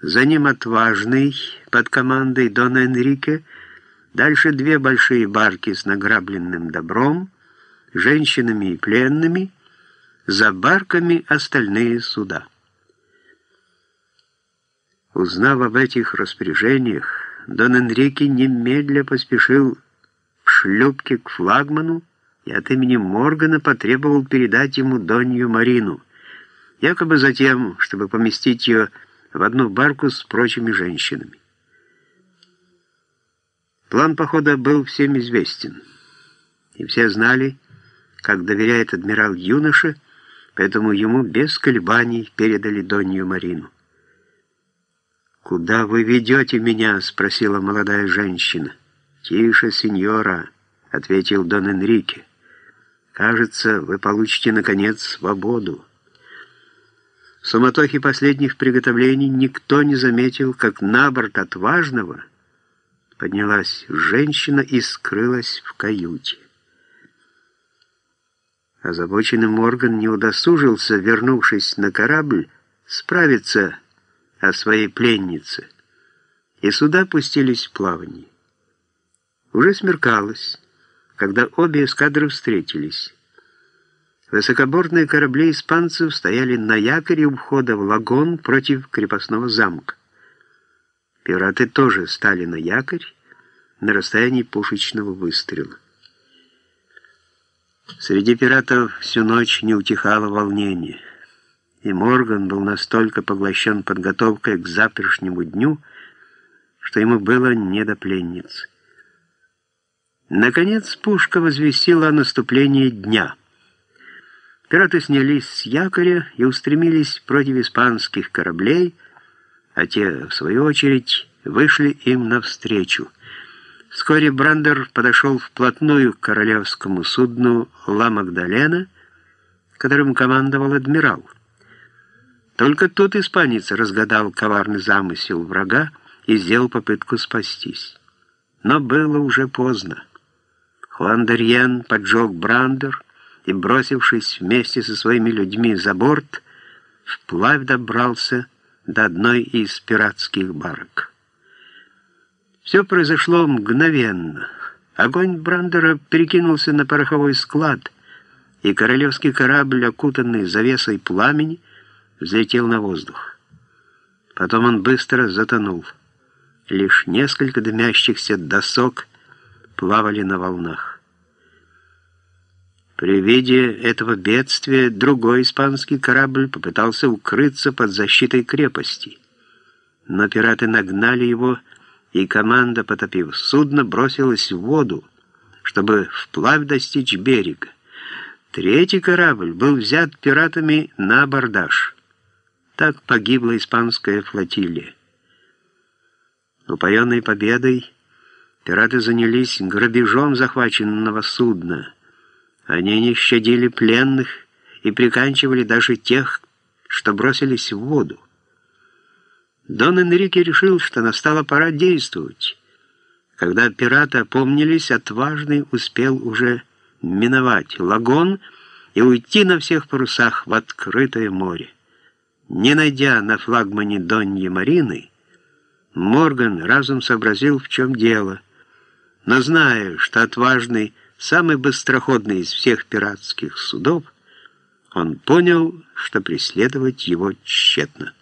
За ним отважный под командой Дона Энрике, дальше две большие барки с награбленным добром, женщинами и пленными, за барками остальные суда. Узнав об этих распоряжениях, Дон Энрике немедля поспешил в шлюпке к флагману и от имени Моргана потребовал передать ему Донью Марину, якобы за тем, чтобы поместить ее в одну барку с прочими женщинами. План похода был всем известен, и все знали, как доверяет адмирал юноше, поэтому ему без колебаний передали Донью Марину. «Куда вы ведете меня?» — спросила молодая женщина. «Тише, сеньора», — ответил Дон Энрике. «Кажется, вы получите, наконец, свободу». В суматохе последних приготовлений никто не заметил, как на борт отважного поднялась женщина и скрылась в каюте. Озабоченный Морган не удосужился, вернувшись на корабль, справиться о своей пленнице, и суда пустились в плавание. Уже смеркалось, когда обе эскадры встретились. Высокобортные корабли испанцев стояли на якоре у входа в лагон против крепостного замка. Пираты тоже стали на якорь на расстоянии пушечного выстрела. Среди пиратов всю ночь не утихало волнение, и Морган был настолько поглощен подготовкой к завтрашнему дню, что ему было не до пленниц. Наконец пушка возвестила о наступлении дня — Пираты снялись с якоря и устремились против испанских кораблей, а те, в свою очередь, вышли им навстречу. Вскоре Брандер подошел вплотную к королевскому судну «Ла Магдалена», которым командовал адмирал. Только тут испанец разгадал коварный замысел врага и сделал попытку спастись. Но было уже поздно. Хуан Дерьен поджег Брандер, и, бросившись вместе со своими людьми за борт, вплавь добрался до одной из пиратских барок. Все произошло мгновенно. Огонь Брандера перекинулся на пороховой склад, и королевский корабль, окутанный завесой пламени, взлетел на воздух. Потом он быстро затонул. Лишь несколько дымящихся досок плавали на волнах. При виде этого бедствия другой испанский корабль попытался укрыться под защитой крепости. Но пираты нагнали его, и команда, потопив судно, бросилась в воду, чтобы вплавь достичь берега. Третий корабль был взят пиратами на абордаж. Так погибла испанская флотилия. Упоенной победой пираты занялись грабежом захваченного судна — они не щадили пленных и приканчивали даже тех, что бросились в воду. Дон Энрике решил, что настала пора действовать. Когда пираты опомнились, отважный успел уже миновать лагон и уйти на всех парусах в открытое море. Не найдя на флагмане Доньи Марины, Морган разум сообразил, в чем дело, но зная, что отважный самый быстроходный из всех пиратских судов, он понял, что преследовать его тщетно.